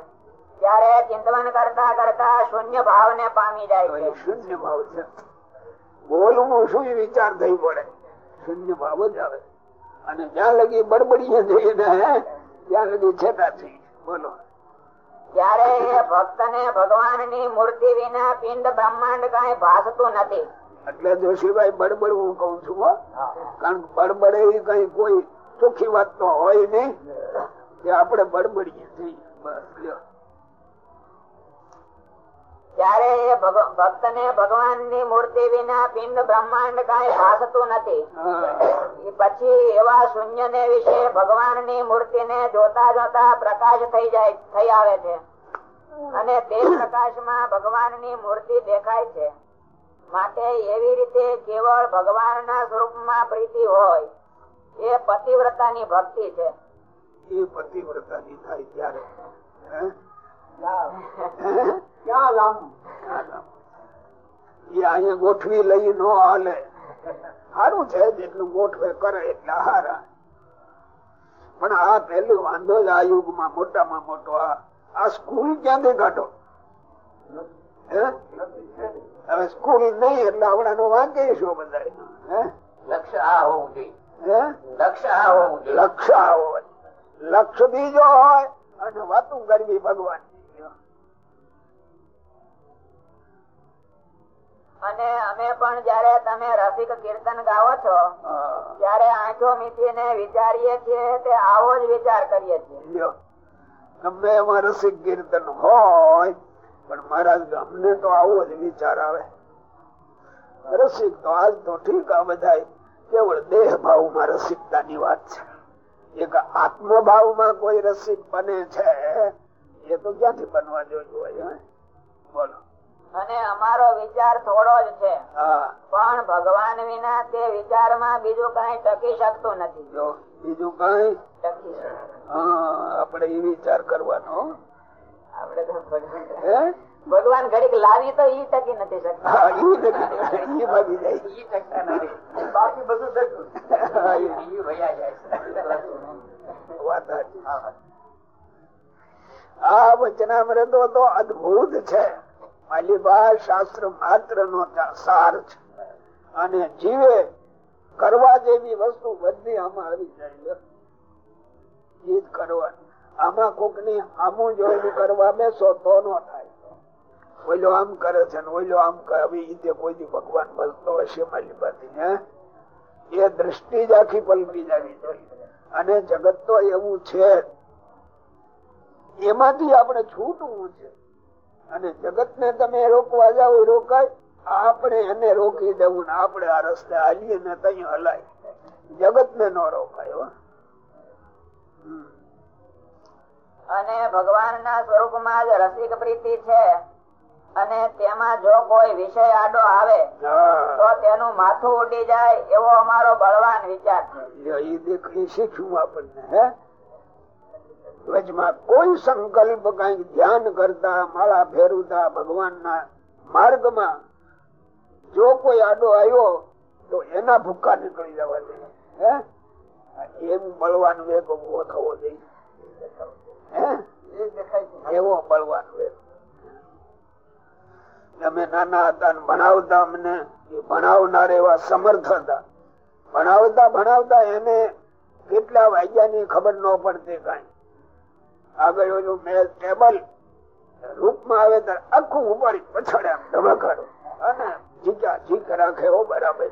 ત્યારે ચિંતવન કરતા કરતા શૂન્ય ભાવ ને પામી જાય છે. શૂન્ય ભાવ છે. બોલવું શું વિચાર થઈ પડે. શૂન્ય ભાવ જ આવે. અને જ્યાં લગી બડબડી જઈને ત્યાં લગી છેટા થઈ. બોલો. ત્યારે એ ભક્ત ને ભગવાનની મૂર્તિ વિના પિંડ બ્રહ્માંડ કઈ ભાસતું નથી. એટલે જોશીભાઈ બડબડવું કઉ છું હો. કારણ બડબડે કઈ કોઈ ચોખ્ખી વાત તો હોય નહીં. કે આપણે બળબડીએ લ્યો. ત્યારે એ ભક્ત ને ભગવાનની મૂર્તિ વિના પિંડ બ્રહ્માંડ કઈ ભાસતું નથી. પછી એવા શૂન્ય ને વિશે ભગવાનની મૂર્તિ ને જોતા જોતા પ્રકાશ થઈ જાય થઈ આવે છે. અને તે પ્રકાશમાં ભગવાનની મૂર્તિ દેખાય છે. માટે એવી રીતે કેવળ ભગવાન ના સ્વરૂપમાં પ્રીતિ હોય. એ પતિવ્રતા ની ભક્તિ છે. એ પતિવ્રતાની થાય ત્યારે. અહીંયા ગોઠવી લઈ નો હાલે. સારું છે જેટલું ગોઠવે કરે એટલે હારા પણ આ પેલું વાંધો જ આ યુગમાં મોટામાં મોટો આ આ સ્કૂલ ક્યાંથી કાઢો? હવે સ્કૂલ નહીં એટલે આવડાનો વાંકે શું બધા હે? લક્ષ્ય આ હોવું જોઈએ. હોય. લક્ષ બીજો હોય અને વાતું કરવી ભગવાન. અને અમે પણ જયારે તમે રસિક કીર્તન ગાવો છો ત્યારે આંખો મીચીને વિચારીએ છીએ તે આવો જ વિચાર કરીએ છીએ. ગમે એમાં રસિક કીર્તન હોય પણ મહારાજ અમને તો આવો જ વિચાર આવે. રસિક તો આજ તો ઠીક આ બધા કેવળ દેહ ભાવમાં રસિકતા ની વાત છે. એક આત્મભાવમાં કોઈ રસિક બને છે એ તો ક્યાંથી બનવા હે? બોલો. અને અમારો વિચાર થોડો જ છે. હા. પણ ભગવાન વિના તે વિચારમાં બીજું કઈ ટકી શકતું નથી. જો બીજું કઈ? ટકી આપણે એ વિચાર કરવાનો આપણે ભગવાન- ઘડીક લાવી તો ઈ ટકી નથી શકતા. ઈ ભાગી જાય. ઈ ટકતા નથી. બાકી બધું ઈ. જાય. આ વચનામૃતો તો અદભુત છે. માલિબા શાસ્ત્ર માત્ર નો સાર છે. અને જીવે કરવા જેવી વસ્તુ બધી આમાં આવી જાય. જીત કરવાનું. આમાં કોકની આમું જોઈને કરવા બેસો તો નો થાય. ઓઈલો આમ કરે છે ને આમ કરે રીતે કોઈ ભગવાન ભજતો હશે મારી એ દ્રષ્ટિ જ આખી પલટી જવી જોઈએ અને જગત તો એવું છે એમાંથી આપણે છૂટવું છે. અને જગત ને તમે રોકવા જાઓ રોકાય. આપણે એને રોકી દેવું ને આપણે આ રસ્તે હાલીએ ને તઈ હલાય. જગત ને ન રોકાય. અને ભગવાન ના સ્વરૂપમાં જ રસિક પ્રીતિ છે. અને તેમાં જો કોઈ વિષય આડો આવે તો તેનું માથું ઉડી જાય એવો અમારો બળવાન વિચાર. છે શીખ્યું આપણને હે? વચમાં કોઈ સંકલ્પ કઈ ધ્યાન કરતા માળા ફેરવતા ભગવાનના માર્ગમાં જો કોઈ આડો આવ્યો તો એના ભૂકા નીકળી જવા દે હે? એમ બળવાન વેગ ઊભો થવો જોઈએ એવો બળવાન વેગ. અમે નાના હતા ભણાવતા અમને ભણાવનાર એવા સમર્થ હતા. ભણાવતા ભણાવતા એને કેટલા વાગ્યાની ખબર ન પડતી કઈ. આગળ મેં ટેબલ રૂપમાં આવે ત્યારે આખું ઉપાડી પછાડે આમ ધબકારો અને જીકા જીક રાખે એવો બરાબર.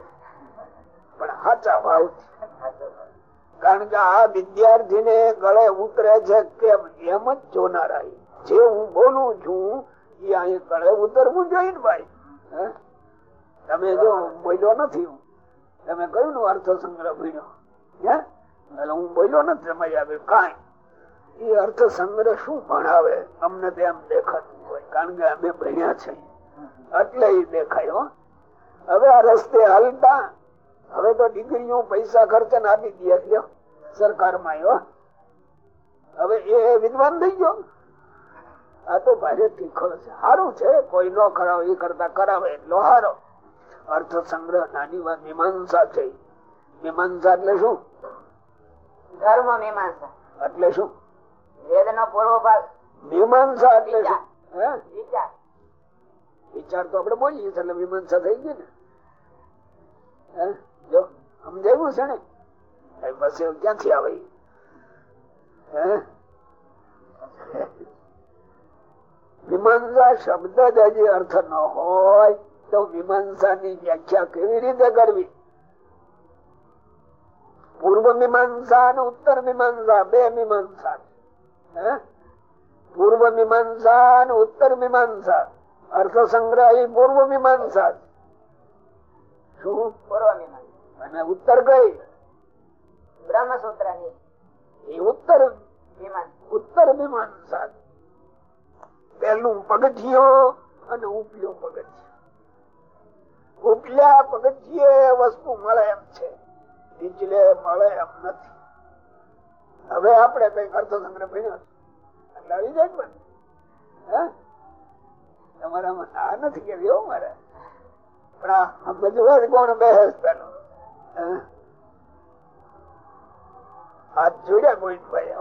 પણ સાચા ભાવ કારણ કે આ વિદ્યાર્થી ને ગળે ઉતરે છે કેમ એમ જ જોનારા. જે હું બોલું છું ઉતરવું જોઈએ ને ભાઈ તમે જો બોલ્યો નથી હું. તમે કયું નું અર્થ સંગ્રહ ભણ્યો એટલે હું બોલ્યો નથી તમારી આગળ કાંઈ. એ અર્થ સંગ્રહ શું ભણાવે? અમને તો દેખાતું હોય, કારણ કે અમે ભણ્યા છે. એટલે એ દેખાય હવે આ રસ્તે હાલતા, હવે તો ડિગ્રીઓ પૈસા ખર્ચે આપી દે સરકારમાં હવે એ વિદ્વાન થઈ ગયો. આ તો ભારે તીખો છે. સારું છે કોઈ ન કરાવે એ કરતા કરાવે એટલો સારો અર્થ સંગ્રહ નાની વાત મીમાંસા છે. મીમાંસા એટલે શું? ધર્મ મીમાંસા. એટલે શું? વેદ નો પૂર્વ ભાગ મીમાંસા એટલે. હે? વિચાર. વિચાર તો આપડે બોલીએ એટલે મીમાંસા થઈ ગઈ ને. હે? જો સમજાયું છે ને? બસ એવું ક્યાંથી આવે? હે? મીમાંસા શબ્દ જ હજી અર્થ ન હોય તો મીમાંસા ની વ્યાખ્યા કેવી રીતે કરવી? પૂર્વ મીમાંસા અને ઉત્તર મીમાંસા બે મીમાંસા પૂર્વ મીમાંસા અને ઉત્તર મીમાંસા અર્થ સંગ્રહ એ પૂર્વ મીમાંસા શું અને ઉત્તર કઈ? બ્રહ્મસૂત્રની ઉત્તર ઉત્તર મીમાંસા પેલું પગથિયો અને ઉપલું પગથિયું. ઉપલ્યા પગથિયે વસ્તુ મળે એમ છે. નીચલે મળે એમ નથી. હવે આપણે કંઈક અર્થ સંગ્રહ ભણ્યો એટલે આવી જાય હે? તમારામાં આ નથી કેવી મારે? પણ આ બધું કોણ બેસે પેલો? હે? હાથ જોડ્યા ગોવિંદભાઈ